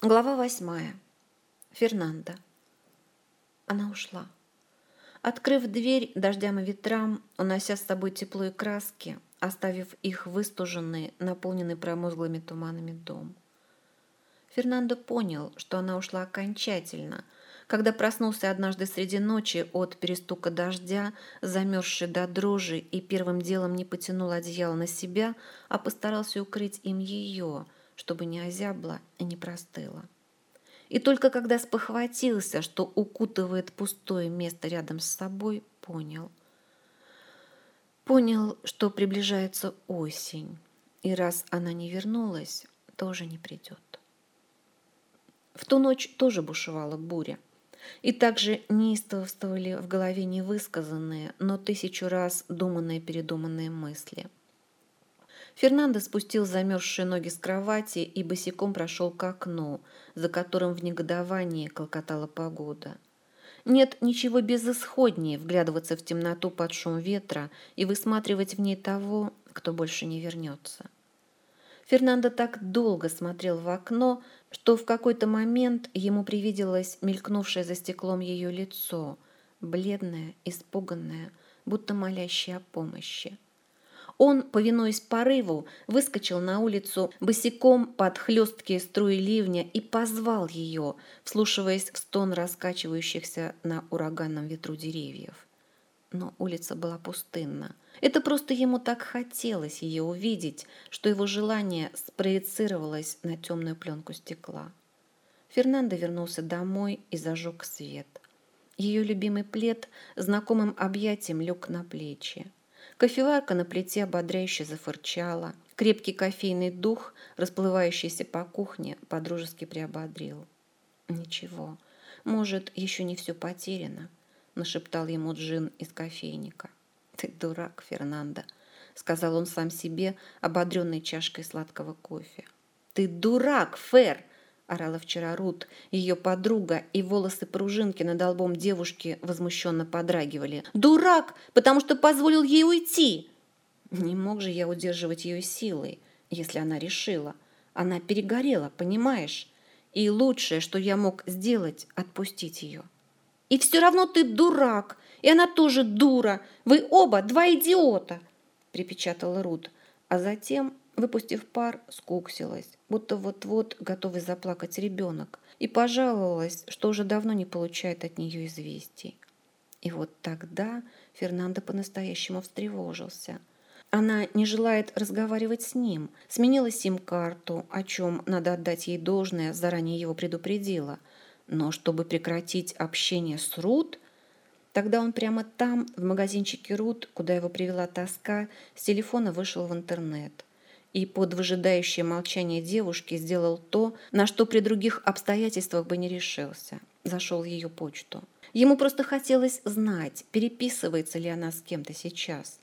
Глава восьмая. Фернанда. Она ушла. Открыв дверь дождям и ветрам, унося с собой тепло и краски, оставив их выстуженный, наполненный промозглыми туманами дом. Фернандо понял, что она ушла окончательно, когда проснулся однажды среди ночи от перестука дождя, замерзший до дрожи и первым делом не потянул одеяло на себя, а постарался укрыть им ее – чтобы не озябла и не простыла. И только когда спохватился, что укутывает пустое место рядом с собой, понял. Понял, что приближается осень, и раз она не вернулась, тоже не придет. В ту ночь тоже бушевала буря. И также неистовствовали в голове невысказанные, но тысячу раз думанные-передуманные мысли – Фернандо спустил замерзшие ноги с кровати и босиком прошел к окну, за которым в негодовании колкотала погода. Нет ничего безысходнее вглядываться в темноту под шум ветра и высматривать в ней того, кто больше не вернется. Фернандо так долго смотрел в окно, что в какой-то момент ему привиделось мелькнувшее за стеклом ее лицо, бледное, испуганное, будто молящее о помощи. Он, повинуясь порыву, выскочил на улицу босиком под хлесткие струи ливня и позвал ее, вслушиваясь в стон раскачивающихся на ураганном ветру деревьев. Но улица была пустынна. Это просто ему так хотелось ее увидеть, что его желание спроецировалось на темную пленку стекла. Фернандо вернулся домой и зажег свет. Ее любимый плед знакомым объятием лег на плечи. Кофеварка на плите ободряюще зафырчала. Крепкий кофейный дух, расплывающийся по кухне, подружески приободрил. «Ничего, может, еще не все потеряно», – нашептал ему Джин из кофейника. «Ты дурак, Фернандо», – сказал он сам себе, ободренной чашкой сладкого кофе. «Ты дурак, Фер!» Орала вчера Рут, ее подруга, и волосы пружинки над лбом девушки возмущенно подрагивали. «Дурак! Потому что позволил ей уйти!» Не мог же я удерживать ее силой, если она решила. Она перегорела, понимаешь? И лучшее, что я мог сделать, отпустить ее. «И все равно ты дурак! И она тоже дура! Вы оба два идиота!» припечатала Рут, а затем выпустив пар, скуксилась, будто вот-вот готовый заплакать ребенок, и пожаловалась, что уже давно не получает от нее известий. И вот тогда Фернандо по-настоящему встревожился. Она не желает разговаривать с ним, сменила сим-карту, о чем, надо отдать ей должное, заранее его предупредила. Но чтобы прекратить общение с Рут, тогда он прямо там, в магазинчике Рут, куда его привела тоска, с телефона вышел в интернет и под выжидающее молчание девушки сделал то, на что при других обстоятельствах бы не решился. Зашел в ее почту. Ему просто хотелось знать, переписывается ли она с кем-то сейчас.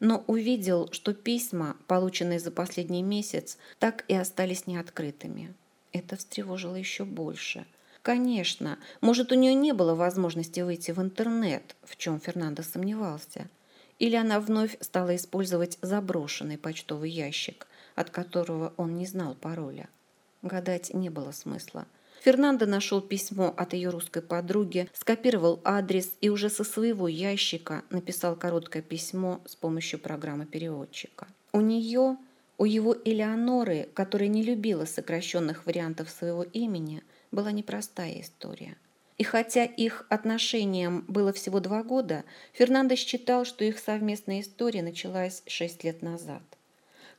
Но увидел, что письма, полученные за последний месяц, так и остались неоткрытыми. Это встревожило еще больше. Конечно, может, у нее не было возможности выйти в интернет, в чем Фернандо сомневался – или она вновь стала использовать заброшенный почтовый ящик, от которого он не знал пароля. Гадать не было смысла. Фернандо нашел письмо от ее русской подруги, скопировал адрес и уже со своего ящика написал короткое письмо с помощью программы переводчика. У нее, у его Элеоноры, которая не любила сокращенных вариантов своего имени, была непростая история. И хотя их отношениям было всего два года, Фернандо считал, что их совместная история началась шесть лет назад.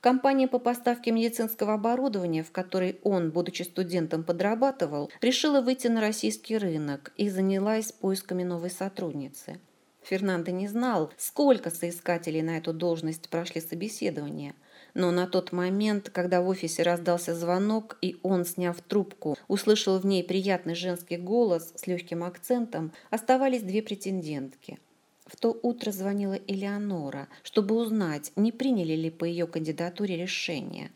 Компания по поставке медицинского оборудования, в которой он, будучи студентом, подрабатывал, решила выйти на российский рынок и занялась поисками новой сотрудницы. Фернандо не знал, сколько соискателей на эту должность прошли собеседование – но на тот момент, когда в офисе раздался звонок, и он, сняв трубку, услышал в ней приятный женский голос с легким акцентом, оставались две претендентки. В то утро звонила Элеонора, чтобы узнать, не приняли ли по ее кандидатуре решение.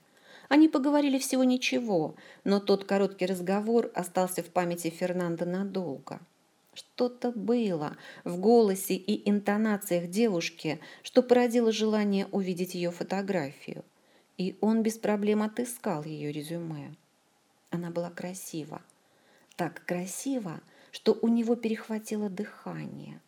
Они поговорили всего ничего, но тот короткий разговор остался в памяти Фернандо надолго. Что-то было в голосе и интонациях девушки, что породило желание увидеть ее фотографию. И он без проблем отыскал ее резюме. Она была красива. Так красива, что у него перехватило дыхание.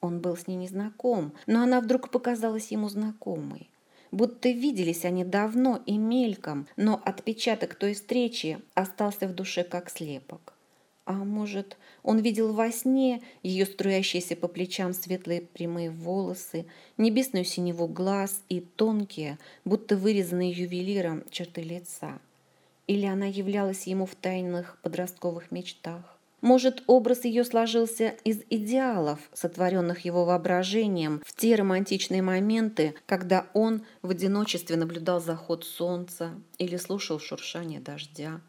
Он был с ней незнаком, но она вдруг показалась ему знакомой. Будто виделись они давно и мельком, но отпечаток той встречи остался в душе как слепок. А может, он видел во сне ее струящиеся по плечам светлые прямые волосы, небесную синеву глаз и тонкие, будто вырезанные ювелиром черты лица. Или она являлась ему в тайных подростковых мечтах. Может, образ ее сложился из идеалов, сотворенных его воображением в те романтичные моменты, когда он в одиночестве наблюдал заход солнца или слушал шуршание дождя.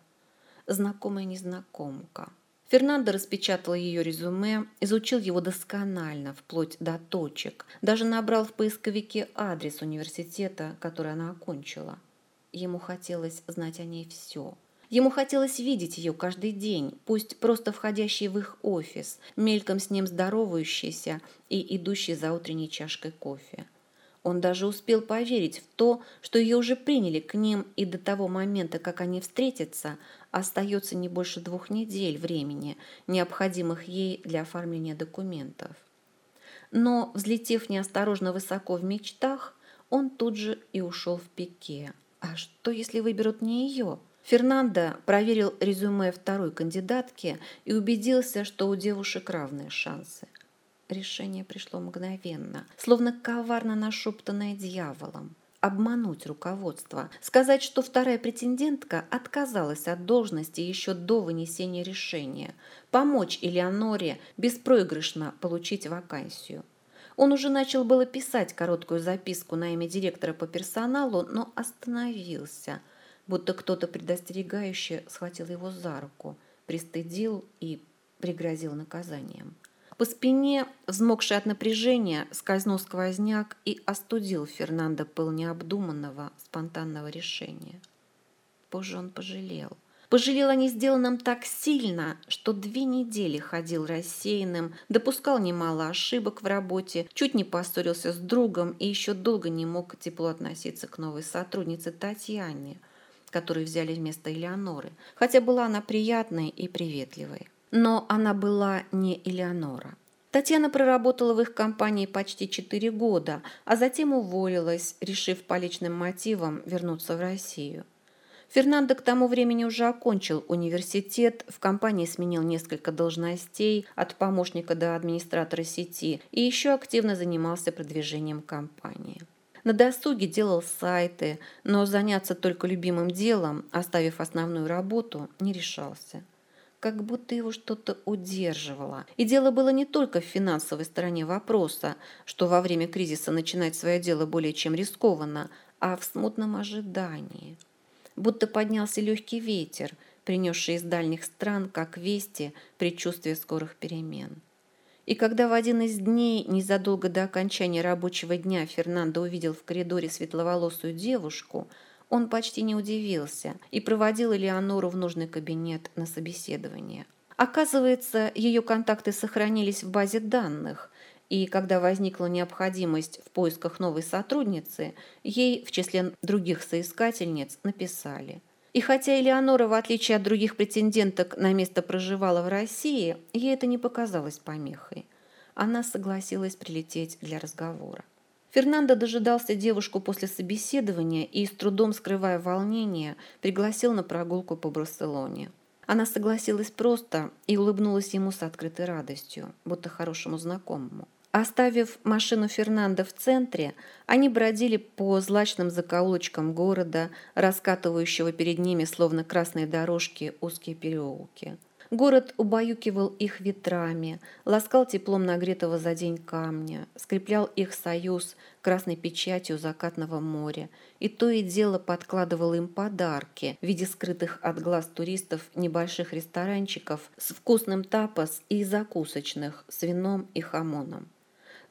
Знакомая незнакомка – Фернандо распечатал ее резюме, изучил его досконально, вплоть до точек, даже набрал в поисковике адрес университета, который она окончила. Ему хотелось знать о ней все. Ему хотелось видеть ее каждый день, пусть просто входящий в их офис, мельком с ним здоровающийся и идущий за утренней чашкой кофе. Он даже успел поверить в то, что ее уже приняли к ним, и до того момента, как они встретятся, остается не больше двух недель времени, необходимых ей для оформления документов. Но, взлетев неосторожно высоко в мечтах, он тут же и ушел в пике. А что, если выберут не ее? Фернандо проверил резюме второй кандидатки и убедился, что у девушек равные шансы. Решение пришло мгновенно, словно коварно нашептанное дьяволом. Обмануть руководство, сказать, что вторая претендентка отказалась от должности еще до вынесения решения, помочь Элеоноре беспроигрышно получить вакансию. Он уже начал было писать короткую записку на имя директора по персоналу, но остановился, будто кто-то предостерегающе схватил его за руку, пристыдил и пригрозил наказанием. По спине, взмокший от напряжения, скользнул сквозняк и остудил Фернандо пыл необдуманного, спонтанного решения. Позже он пожалел. Пожалел о несделанном так сильно, что две недели ходил рассеянным, допускал немало ошибок в работе, чуть не поссорился с другом и еще долго не мог тепло относиться к новой сотруднице Татьяне, которую взяли вместо Элеоноры, хотя была она приятной и приветливой. Но она была не Элеонора. Татьяна проработала в их компании почти четыре года, а затем уволилась, решив по личным мотивам вернуться в Россию. Фернандо к тому времени уже окончил университет, в компании сменил несколько должностей, от помощника до администратора сети, и еще активно занимался продвижением компании. На досуге делал сайты, но заняться только любимым делом, оставив основную работу, не решался как будто его что-то удерживало. И дело было не только в финансовой стороне вопроса, что во время кризиса начинать свое дело более чем рискованно, а в смутном ожидании. Будто поднялся легкий ветер, принесший из дальних стран, как вести, предчувствие скорых перемен. И когда в один из дней, незадолго до окончания рабочего дня, Фернандо увидел в коридоре светловолосую девушку – он почти не удивился и проводил Элеонору в нужный кабинет на собеседование. Оказывается, ее контакты сохранились в базе данных, и когда возникла необходимость в поисках новой сотрудницы, ей в числе других соискательниц написали. И хотя Элеонора, в отличие от других претенденток, на место проживала в России, ей это не показалось помехой. Она согласилась прилететь для разговора. Фернандо дожидался девушку после собеседования и, с трудом скрывая волнение, пригласил на прогулку по Барселоне. Она согласилась просто и улыбнулась ему с открытой радостью, будто хорошему знакомому. Оставив машину Фернандо в центре, они бродили по злачным закоулочкам города, раскатывающего перед ними словно красные дорожки узкие переулки. Город убаюкивал их ветрами, ласкал теплом нагретого за день камня, скреплял их союз красной печатью закатного моря и то и дело подкладывал им подарки в виде скрытых от глаз туристов небольших ресторанчиков с вкусным тапос и закусочных с вином и хамоном.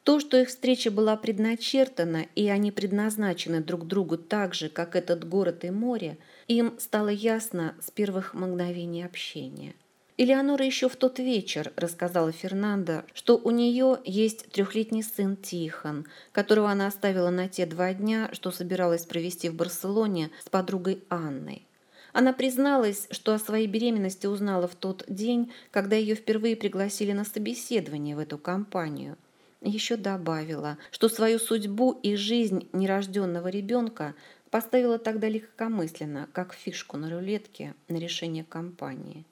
То, что их встреча была предначертана, и они предназначены друг другу так же, как этот город и море, им стало ясно с первых мгновений общения – Элеонора еще в тот вечер рассказала Фернандо, что у нее есть трехлетний сын Тихон, которого она оставила на те два дня, что собиралась провести в Барселоне с подругой Анной. Она призналась, что о своей беременности узнала в тот день, когда ее впервые пригласили на собеседование в эту компанию. Еще добавила, что свою судьбу и жизнь нерожденного ребенка поставила тогда легкомысленно, как фишку на рулетке на решение компании.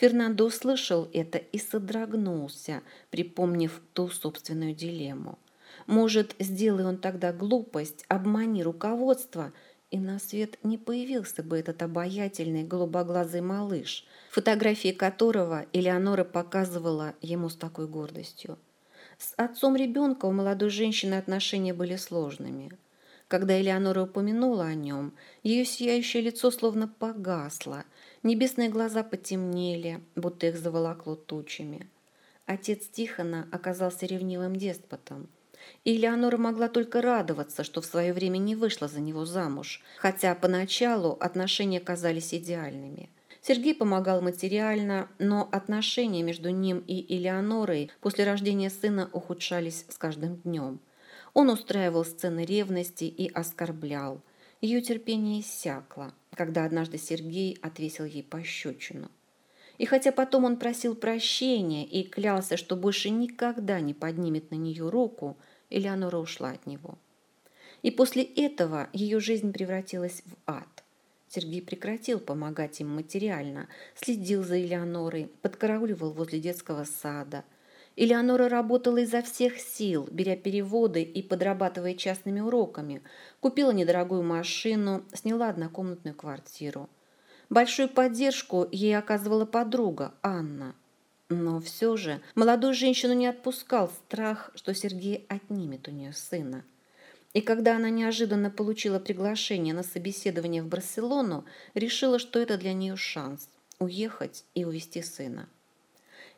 Фернандо услышал это и содрогнулся, припомнив ту собственную дилемму. Может, сделай он тогда глупость, обмани руководство, и на свет не появился бы этот обаятельный голубоглазый малыш, фотографии которого Элеонора показывала ему с такой гордостью. С отцом ребенка у молодой женщины отношения были сложными. Когда Элеонора упомянула о нем, ее сияющее лицо словно погасло, небесные глаза потемнели, будто их заволокло тучами. Отец Тихона оказался ревнивым деспотом – и Элеонора могла только радоваться, что в свое время не вышла за него замуж, хотя поначалу отношения казались идеальными. Сергей помогал материально, но отношения между ним и Элеонорой после рождения сына ухудшались с каждым днем. Он устраивал сцены ревности и оскорблял. Ее терпение иссякло, когда однажды Сергей отвесил ей пощечину. И хотя потом он просил прощения и клялся, что больше никогда не поднимет на нее руку, Элеонора ушла от него. И после этого ее жизнь превратилась в ад. Сергей прекратил помогать им материально, следил за Элеонорой, подкарауливал возле детского сада. Элеонора работала изо всех сил, беря переводы и подрабатывая частными уроками, купила недорогую машину, сняла однокомнатную квартиру. Большую поддержку ей оказывала подруга Анна. Но все же молодую женщину не отпускал страх, что Сергей отнимет у нее сына. И когда она неожиданно получила приглашение на собеседование в Барселону, решила, что это для нее шанс – уехать и увезти сына.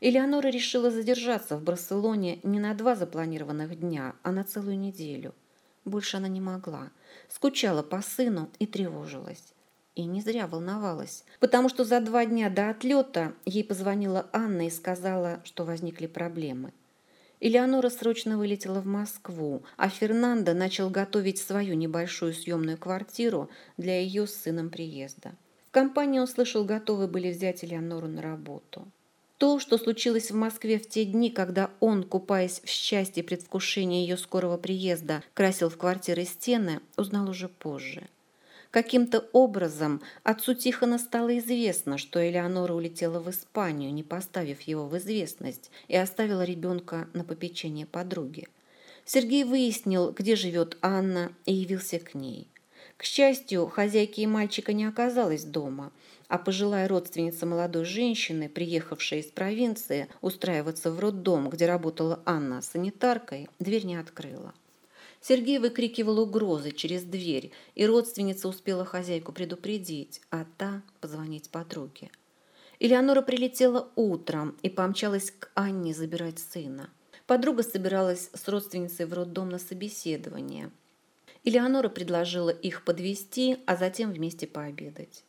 Элеонора решила задержаться в Барселоне не на два запланированных дня, а на целую неделю. Больше она не могла. Скучала по сыну и тревожилась. И не зря волновалась, потому что за два дня до отлета ей позвонила Анна и сказала, что возникли проблемы. Элеонора срочно вылетела в Москву, а Фернандо начал готовить свою небольшую съемную квартиру для ее с сыном приезда. В компании он слышал, готовы были взять Элеонору на работу. То, что случилось в Москве в те дни, когда он, купаясь в счастье предвкушения ее скорого приезда, красил в квартиры стены, узнал уже позже. Каким-то образом отцу Тихона стало известно, что Элеонора улетела в Испанию, не поставив его в известность, и оставила ребенка на попечение подруги. Сергей выяснил, где живет Анна, и явился к ней. К счастью, хозяйки и мальчика не оказалось дома, а пожилая родственница молодой женщины, приехавшая из провинции устраиваться в роддом, где работала Анна санитаркой, дверь не открыла. Сергей выкрикивал угрозы через дверь, и родственница успела хозяйку предупредить, а та позвонить подруге. Элеонора прилетела утром и помчалась к Анне забирать сына. Подруга собиралась с родственницей в роддом на собеседование. Элеонора предложила их подвести, а затем вместе пообедать.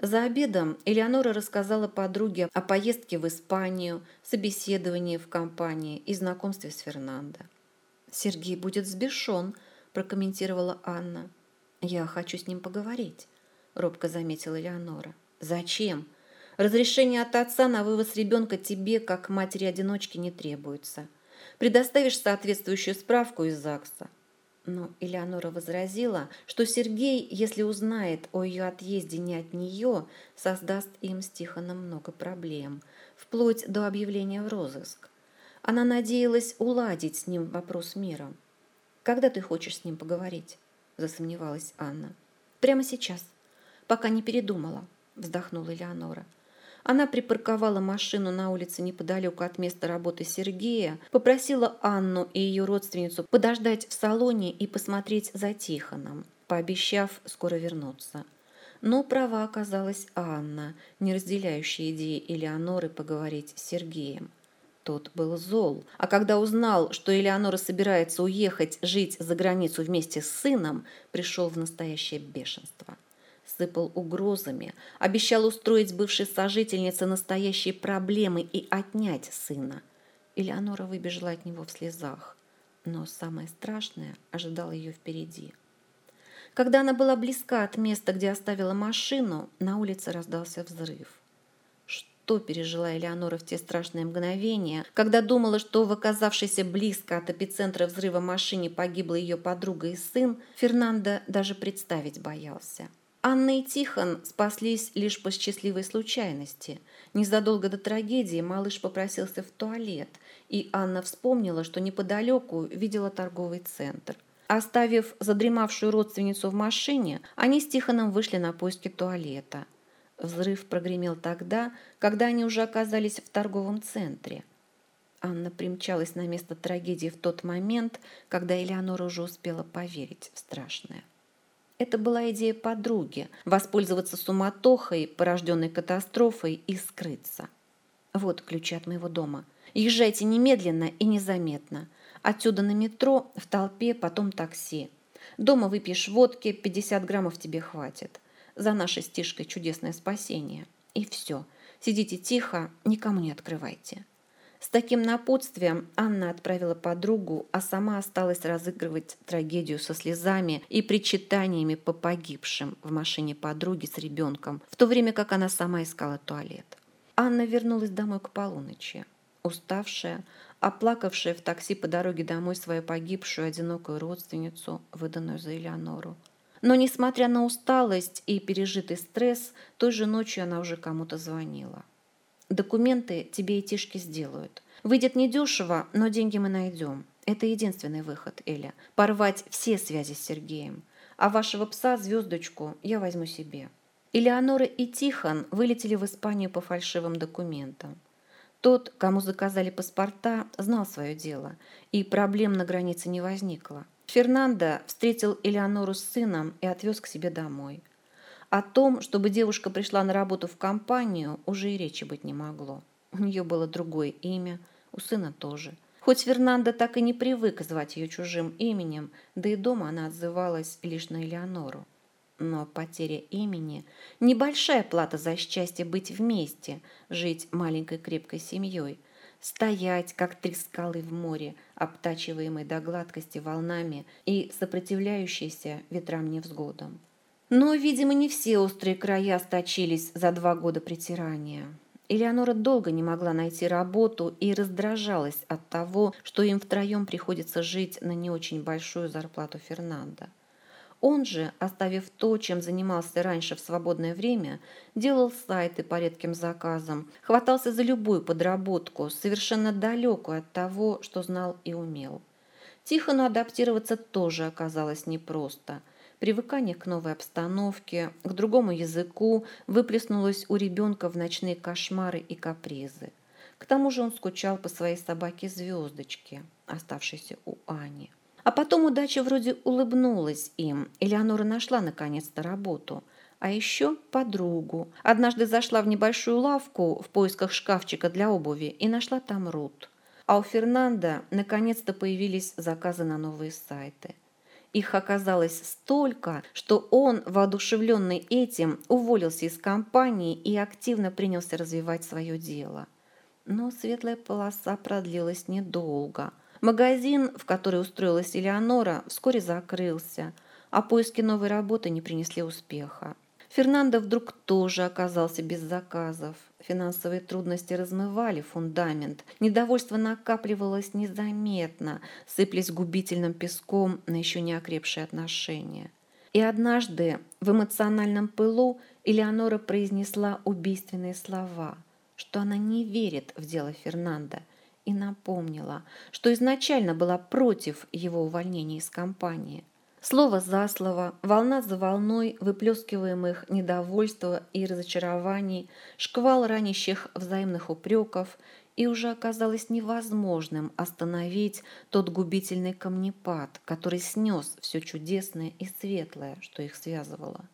За обедом Элеонора рассказала подруге о поездке в Испанию, собеседовании в компании и знакомстве с Фернандо. «Сергей будет сбешен», – прокомментировала Анна. «Я хочу с ним поговорить», – робко заметила Элеонора. «Зачем? Разрешение от отца на вывоз ребенка тебе, как матери-одиночки, не требуется. Предоставишь соответствующую справку из ЗАГСа». Но Элеонора возразила, что Сергей, если узнает о ее отъезде не от нее, создаст им с Тихоном много проблем, вплоть до объявления в розыск. Она надеялась уладить с ним вопрос мира. «Когда ты хочешь с ним поговорить?» – засомневалась Анна. «Прямо сейчас, пока не передумала», – вздохнула Элеонора. Она припарковала машину на улице неподалеку от места работы Сергея, попросила Анну и ее родственницу подождать в салоне и посмотреть за Тихоном, пообещав скоро вернуться. Но права оказалась Анна, не разделяющая идеи Элеоноры поговорить с Сергеем. Тот был зол, а когда узнал, что Элеонора собирается уехать жить за границу вместе с сыном, пришел в настоящее бешенство. Сыпал угрозами, обещал устроить бывшей сожительнице настоящие проблемы и отнять сына. Элеонора выбежала от него в слезах, но самое страшное ожидало ее впереди. Когда она была близка от места, где оставила машину, на улице раздался взрыв. Что пережила Элеонора в те страшные мгновения, когда думала, что в оказавшейся близко от эпицентра взрыва машине погибла ее подруга и сын, Фернандо даже представить боялся. Анна и Тихон спаслись лишь по счастливой случайности. Незадолго до трагедии малыш попросился в туалет, и Анна вспомнила, что неподалеку видела торговый центр. Оставив задремавшую родственницу в машине, они с Тихоном вышли на поиски туалета – Взрыв прогремел тогда, когда они уже оказались в торговом центре. Анна примчалась на место трагедии в тот момент, когда Элеонора уже успела поверить в страшное. Это была идея подруги – воспользоваться суматохой, порожденной катастрофой, и скрыться. Вот ключи от моего дома. Езжайте немедленно и незаметно. Отсюда на метро, в толпе, потом такси. Дома выпьешь водки, 50 граммов тебе хватит за нашей стишкой чудесное спасение. И все. Сидите тихо, никому не открывайте. С таким напутствием Анна отправила подругу, а сама осталась разыгрывать трагедию со слезами и причитаниями по погибшим в машине подруги с ребенком, в то время как она сама искала туалет. Анна вернулась домой к полуночи, уставшая, оплакавшая в такси по дороге домой свою погибшую одинокую родственницу, выданную за Элеонору. Но, несмотря на усталость и пережитый стресс, той же ночью она уже кому-то звонила. «Документы тебе и Тишки сделают. Выйдет недешево, но деньги мы найдем. Это единственный выход, Эля. Порвать все связи с Сергеем. А вашего пса, звездочку, я возьму себе». Элеонора и Тихон вылетели в Испанию по фальшивым документам. Тот, кому заказали паспорта, знал свое дело, и проблем на границе не возникло. Фернандо встретил Элеонору с сыном и отвез к себе домой. О том, чтобы девушка пришла на работу в компанию, уже и речи быть не могло. У нее было другое имя, у сына тоже. Хоть Фернандо так и не привык звать ее чужим именем, да и дома она отзывалась лишь на Элеонору. Но потеря имени – небольшая плата за счастье быть вместе, жить маленькой крепкой семьей – стоять, как три скалы в море, обтачиваемой до гладкости волнами и сопротивляющейся ветрам невзгодам. Но, видимо, не все острые края сточились за два года притирания. Элеонора долго не могла найти работу и раздражалась от того, что им втроем приходится жить на не очень большую зарплату Фернанда. Он же, оставив то, чем занимался раньше в свободное время, делал сайты по редким заказам, хватался за любую подработку, совершенно далекую от того, что знал и умел. Тихону адаптироваться тоже оказалось непросто. Привыкание к новой обстановке, к другому языку выплеснулось у ребенка в ночные кошмары и капризы. К тому же он скучал по своей собаке Звездочке, оставшейся у Ани. А потом удача вроде улыбнулась им. Элеонора нашла наконец-то работу. А еще подругу. Однажды зашла в небольшую лавку в поисках шкафчика для обуви и нашла там Рут. А у Фернанда наконец-то появились заказы на новые сайты. Их оказалось столько, что он, воодушевленный этим, уволился из компании и активно принялся развивать свое дело. Но светлая полоса продлилась недолго – Магазин, в который устроилась Элеонора, вскоре закрылся, а поиски новой работы не принесли успеха. Фернандо вдруг тоже оказался без заказов. Финансовые трудности размывали фундамент, недовольство накапливалось незаметно, сыплясь губительным песком на еще не окрепшие отношения. И однажды в эмоциональном пылу Элеонора произнесла убийственные слова, что она не верит в дело Фернанда – и напомнила, что изначально была против его увольнения из компании. Слово за слово, волна за волной выплескиваемых недовольства и разочарований, шквал ранящих взаимных упреков, и уже оказалось невозможным остановить тот губительный камнепад, который снес все чудесное и светлое, что их связывало.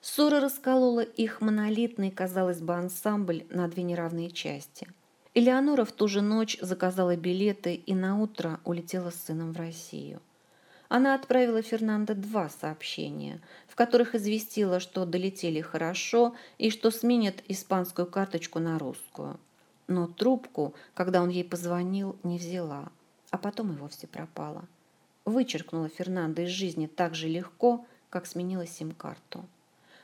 Ссора расколола их монолитный, казалось бы, ансамбль на две неравные части – Элеонора в ту же ночь заказала билеты и наутро улетела с сыном в Россию. Она отправила Фернандо два сообщения, в которых известила, что долетели хорошо и что сменят испанскую карточку на русскую. Но трубку, когда он ей позвонил, не взяла, а потом и вовсе пропала. Вычеркнула Фернандо из жизни так же легко, как сменила сим-карту.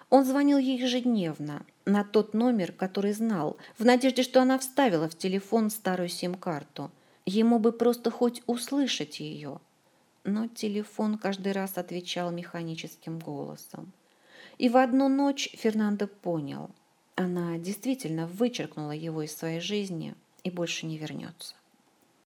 Он звонил ей ежедневно на тот номер, который знал, в надежде, что она вставила в телефон старую сим-карту. Ему бы просто хоть услышать ее. Но телефон каждый раз отвечал механическим голосом. И в одну ночь Фернандо понял, она действительно вычеркнула его из своей жизни и больше не вернется.